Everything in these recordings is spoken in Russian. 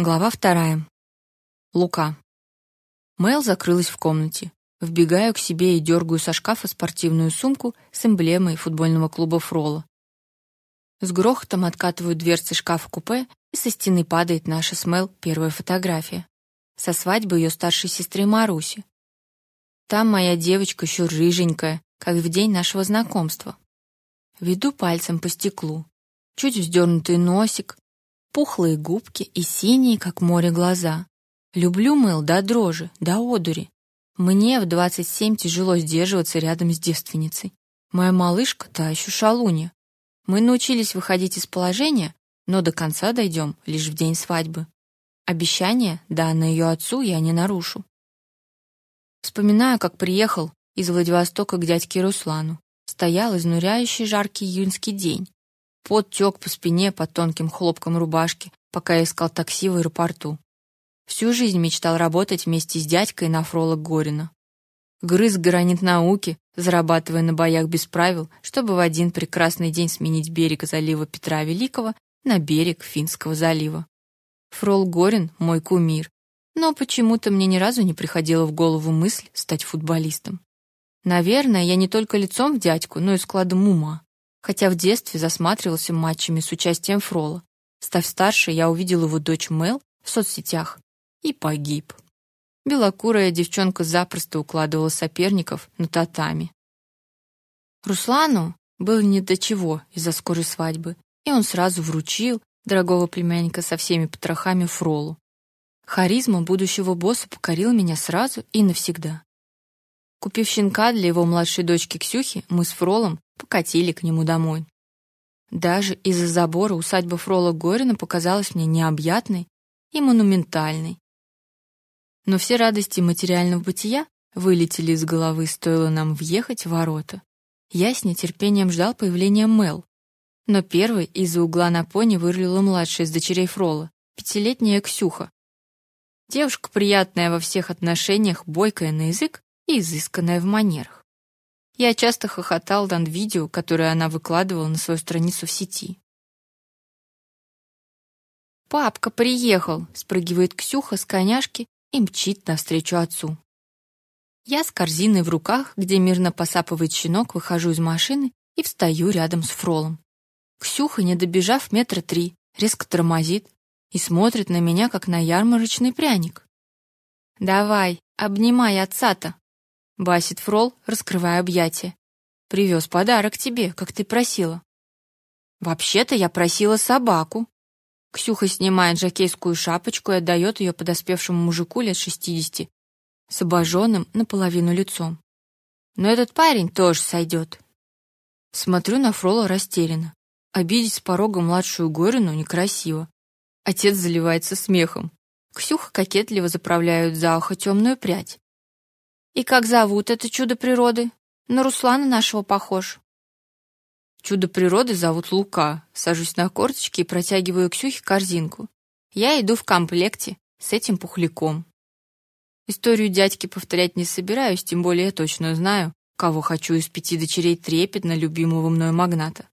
Глава вторая. Лука. Мэл закрылась в комнате. Вбегаю к себе и дергаю со шкафа спортивную сумку с эмблемой футбольного клуба Фрола. С грохотом откатываю дверцы шкафа-купе, и со стены падает наша с Мэл первая фотография. Со свадьбы ее старшей сестры Маруси. Там моя девочка еще рыженькая, как в день нашего знакомства. Веду пальцем по стеклу. Чуть вздернутый носик, пухлые губки и синие, как море, глаза. Люблю Мэл до дрожи, до одури. Мне в 27 тяжело сдерживаться рядом с девственницей. Моя малышка та еще шалунья. Мы научились выходить из положения, но до конца дойдем лишь в день свадьбы. Обещание, данное ее отцу, я не нарушу. Вспоминаю, как приехал из Владивостока к дядьке Руслану. Стоял изнуряющий жаркий июньский день. Пот тек по спине под тонким хлопком рубашки, пока я искал такси в аэропорту. Всю жизнь мечтал работать вместе с дядькой на фролог Горина. Грыз гранит науки, зарабатывая на боях без правил, чтобы в один прекрасный день сменить берег залива Петра Великого на берег Финского залива. Фрол Горин — мой кумир, но почему-то мне ни разу не приходила в голову мысль стать футболистом. Наверное, я не только лицом в дядьку, но и складом ума хотя в детстве засматривался матчами с участием Фрола. Став старше, я увидел его дочь Мел в соцсетях и погиб. Белокурая девчонка запросто укладывала соперников на татами. Руслану было не до чего из-за скорой свадьбы, и он сразу вручил дорогого племянника со всеми потрохами Фролу. Харизма будущего босса покорила меня сразу и навсегда. Купив щенка для его младшей дочки Ксюхи, мы с Фролом покатили к нему домой. Даже из-за забора усадьба Фрола Горина показалась мне необъятной и монументальной. Но все радости материального бытия вылетели из головы, стоило нам въехать в ворота. Я с нетерпением ждал появления Мел. Но первой из-за угла на пони вырулила младшая из дочерей Фрола, пятилетняя Ксюха. Девушка приятная во всех отношениях, бойкая на язык и изысканная в манерах. Я часто хохотал над видео, которое она выкладывала на свою страницу в сети. «Папка приехал!» — спрыгивает Ксюха с коняшки и мчит навстречу отцу. Я с корзиной в руках, где мирно посапывает щенок, выхожу из машины и встаю рядом с Фролом. Ксюха, не добежав метра три, резко тормозит и смотрит на меня, как на ярмарочный пряник. «Давай, обнимай отца-то!» Басит Фрол, раскрывая объятия. Привез подарок тебе, как ты просила. Вообще-то я просила собаку. Ксюха снимает жакейскую шапочку и отдает ее подоспевшему мужику лет шестидесяти, с обожженным наполовину лицом. Но этот парень тоже сойдет. Смотрю на Фрола растерянно. Обидеть с порога младшую Горину некрасиво. Отец заливается смехом. Ксюха кокетливо заправляет за ухо темную прядь. И как зовут это чудо природы? На Руслана нашего похож. Чудо природы зовут Лука. Сажусь на корточки и протягиваю Ксюхе корзинку. Я иду в комплекте с этим пухляком. Историю дядьки повторять не собираюсь, тем более я точно знаю, кого хочу из пяти дочерей трепетно любимого мною магната.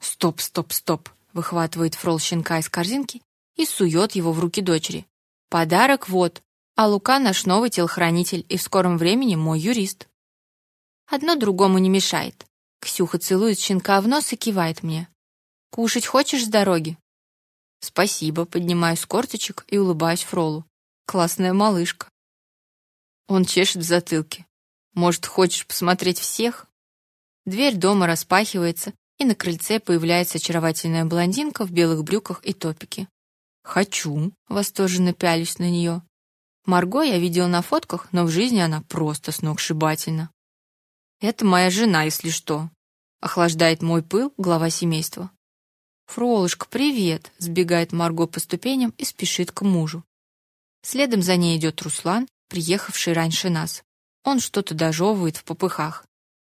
Стоп, стоп, стоп, выхватывает Фрол щенка из корзинки и сует его в руки дочери. Подарок вот, а Лука наш новый телохранитель и в скором времени мой юрист. Одно другому не мешает. Ксюха целует щенка в нос и кивает мне. Кушать хочешь с дороги? Спасибо, поднимаюсь с корточек и улыбаюсь Фролу. Классная малышка. Он чешет в затылке. Может, хочешь посмотреть всех? Дверь дома распахивается, и на крыльце появляется очаровательная блондинка в белых брюках и топике. Хочу, восторженно пялюсь на нее. Марго я видел на фотках, но в жизни она просто сногсшибательна. Это моя жена, если что. Охлаждает мой пыл глава семейства. Фролушка, привет, сбегает Марго по ступеням и спешит к мужу. Следом за ней идет Руслан, приехавший раньше нас. Он что-то дожевывает в попыхах.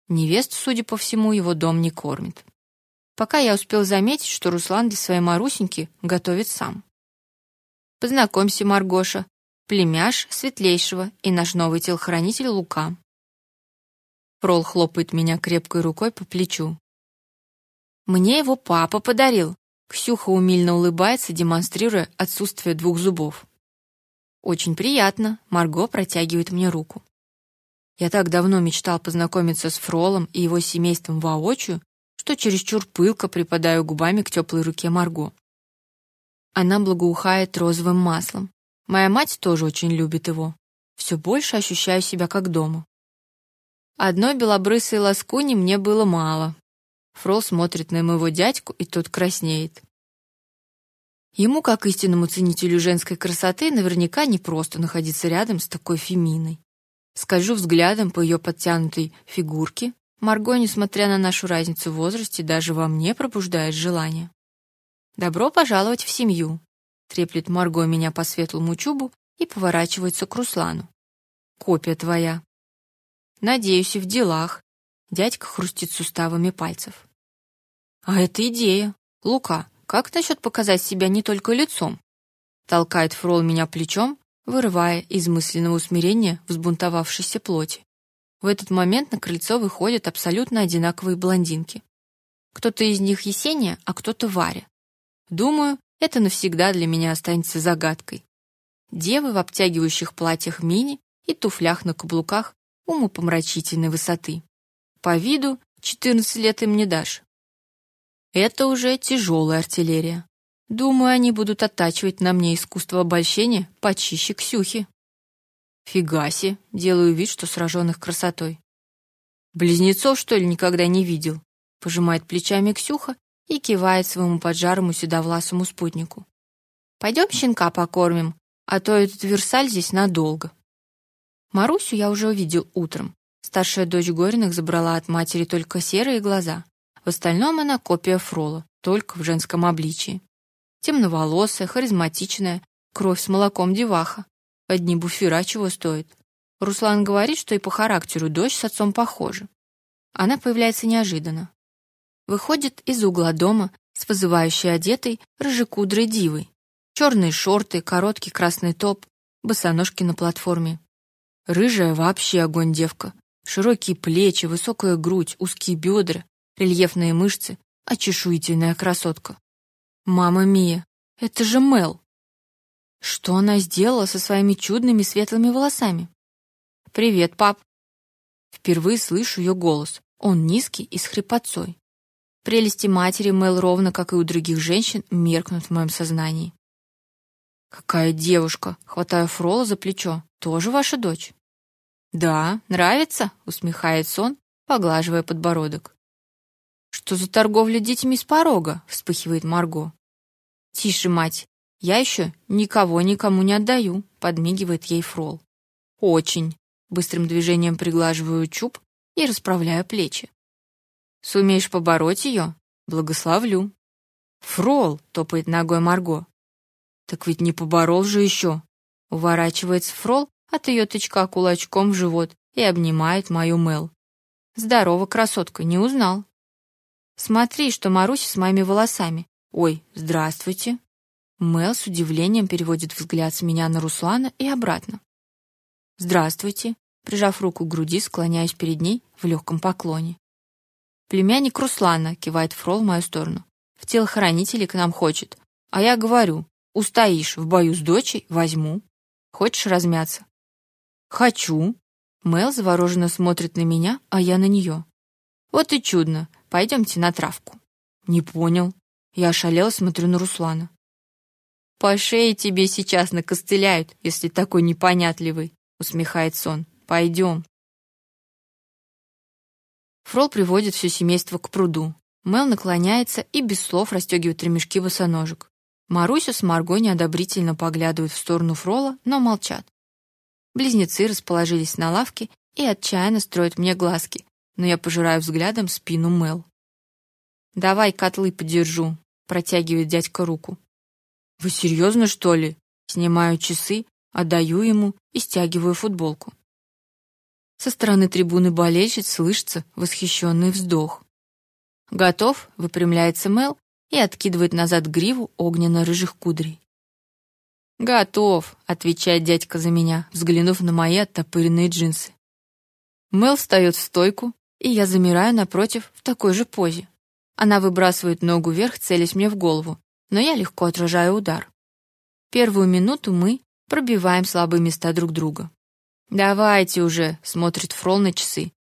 Невест, судя по всему, его дом не кормит. Пока я успел заметить, что Руслан для своей Марусеньки готовит сам. Познакомься, Маргоша, племяш светлейшего и наш новый телохранитель Лука. Фрол хлопает меня крепкой рукой по плечу. Мне его папа подарил. Ксюха умильно улыбается, демонстрируя отсутствие двух зубов. Очень приятно, Марго протягивает мне руку. Я так давно мечтал познакомиться с Фролом и его семейством воочию, что чересчур пылко припадаю губами к теплой руке Марго. Она благоухает розовым маслом. Моя мать тоже очень любит его. Все больше ощущаю себя как дома. Одной белобрысой ласкуни мне было мало. Фрол смотрит на моего дядьку, и тот краснеет. Ему, как истинному ценителю женской красоты, наверняка не просто находиться рядом с такой феминой. Скольжу взглядом по ее подтянутой фигурке. Марго, несмотря на нашу разницу в возрасте, даже во мне пробуждает желание. Добро пожаловать в семью. Треплет Марго меня по светлому чубу и поворачивается к Руслану. Копия твоя. Надеюсь, и в делах. Дядька хрустит суставами пальцев. А это идея. Лука, как насчет показать себя не только лицом? Толкает Фрол меня плечом, вырывая из мысленного усмирения взбунтовавшейся плоти. В этот момент на крыльцо выходят абсолютно одинаковые блондинки. Кто-то из них Есения, а кто-то Варя. Думаю, это навсегда для меня останется загадкой. Девы в обтягивающих платьях мини и туфлях на каблуках умопомрачительной высоты. По виду 14 лет им не дашь. Это уже тяжелая артиллерия. Думаю, они будут оттачивать на мне искусство обольщения почище Ксюхи. Фигаси, делаю вид, что сражен их красотой. Близнецов, что ли, никогда не видел? Пожимает плечами Ксюха и кивает своему поджарому седовласому спутнику. Пойдем щенка покормим, а то этот Версаль здесь надолго. Марусю я уже увидел утром. Старшая дочь Гориных забрала от матери только серые глаза. В остальном она копия Фрола, только в женском обличии темноволосая, харизматичная, кровь с молоком деваха. Одни буфера чего стоит. Руслан говорит, что и по характеру дочь с отцом похожи. Она появляется неожиданно. Выходит из угла дома с вызывающей одетой рыжекудрой дивой. Черные шорты, короткий красный топ, босоножки на платформе. Рыжая вообще огонь девка. Широкие плечи, высокая грудь, узкие бедра, рельефные мышцы, очешуительная красотка. Мама Мия, это же Мел. Что она сделала со своими чудными светлыми волосами? Привет, пап. Впервые слышу ее голос. Он низкий и с хрипотцой. Прелести матери Мел ровно как и у других женщин меркнут в моем сознании. Какая девушка, хватаю Фрола за плечо. Тоже ваша дочь? Да, нравится, усмехается он, поглаживая подбородок. Что за торговля детьми с порога? вспыхивает Марго. Тише, мать. Я еще никого никому не отдаю, подмигивает ей Фрол. Очень. Быстрым движением приглаживаю чуб и расправляю плечи. Сумеешь побороть ее? Благословлю. Фрол, топает ногой Марго. Так ведь не поборол же еще. Уворачивается Фрол от ее тычка кулачком в живот и обнимает мою Мел. Здорово, красотка, не узнал. Смотри, что Маруся с моими волосами. Ой, здравствуйте. Мел с удивлением переводит взгляд с меня на Руслана и обратно. Здравствуйте. Прижав руку к груди, склоняюсь перед ней в легком поклоне. Племянник Руслана кивает Фрол в мою сторону. В телохранители к нам хочет. А я говорю: "Устоишь в бою с дочей, возьму. Хочешь размяться?" "Хочу". Мел завороженно смотрит на меня, а я на нее. Вот и чудно. Пойдемте на травку. Не понял. Я ошалела, смотрю на Руслана. По шее тебе сейчас накостыляют, если такой непонятливый, усмехается он. Пойдем. Фрол приводит все семейство к пруду. Мел наклоняется и без слов расстегивает ремешки босоножек. Маруся с Марго неодобрительно поглядывают в сторону Фрола, но молчат. Близнецы расположились на лавке и отчаянно строят мне глазки, но я пожираю взглядом спину Мел. Давай котлы подержу, протягивает дядька руку. Вы серьезно, что ли? Снимаю часы, отдаю ему и стягиваю футболку. Со стороны трибуны болельщиц слышится восхищенный вздох. Готов? выпрямляется Мел и откидывает назад гриву огненно-рыжих кудрей. Готов, отвечает дядька за меня, взглянув на мои оттопыренные джинсы. Мел встает в стойку, и я замираю напротив в такой же позе. Она выбрасывает ногу вверх, целясь мне в голову, но я легко отражаю удар. Первую минуту мы пробиваем слабые места друг друга. «Давайте уже», — смотрит Фрол на часы.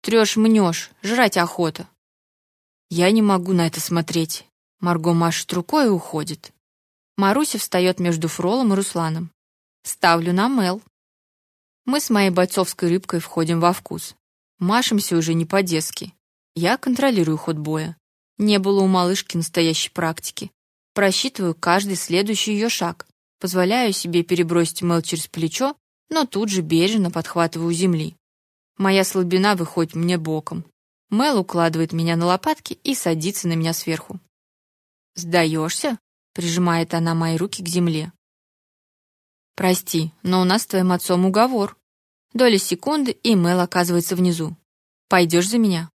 «Трешь-мнешь, жрать охота». Я не могу на это смотреть. Марго машет рукой и уходит. Маруся встает между Фролом и Русланом. Ставлю на Мел. Мы с моей бойцовской рыбкой входим во вкус. Машемся уже не по-детски. Я контролирую ход боя. Не было у малышки настоящей практики. Просчитываю каждый следующий ее шаг. Позволяю себе перебросить Мел через плечо, но тут же бережно подхватываю земли. Моя слабина выходит мне боком. Мел укладывает меня на лопатки и садится на меня сверху. «Сдаешься?» — прижимает она мои руки к земле. «Прости, но у нас с твоим отцом уговор». Доля секунды, и Мел оказывается внизу. «Пойдешь за меня?»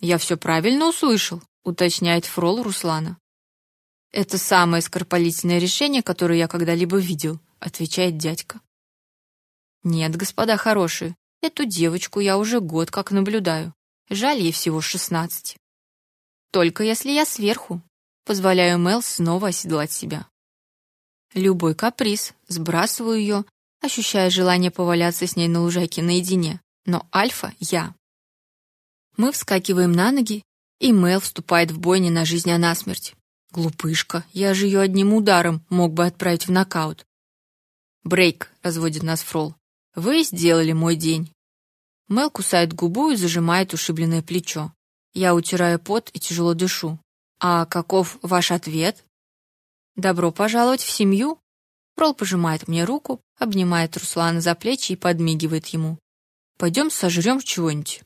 «Я все правильно услышал», — уточняет Фрол Руслана. «Это самое скоропалительное решение, которое я когда-либо видел», — отвечает дядька. «Нет, господа хорошие, эту девочку я уже год как наблюдаю. Жаль, ей всего шестнадцать. Только если я сверху. Позволяю Мел снова оседлать себя. Любой каприз, сбрасываю ее, ощущая желание поваляться с ней на лужайке наедине. Но альфа — я. Мы вскакиваем на ноги, и Мел вступает в бой не на жизнь, а на смерть. Глупышка, я же ее одним ударом мог бы отправить в нокаут. Брейк, разводит нас Фрол. Вы сделали мой день. Мел кусает губу и зажимает ушибленное плечо. Я утираю пот и тяжело дышу. А каков ваш ответ? Добро пожаловать в семью. Фрол пожимает мне руку, обнимает Руслана за плечи и подмигивает ему. Пойдем сожрем чего-нибудь.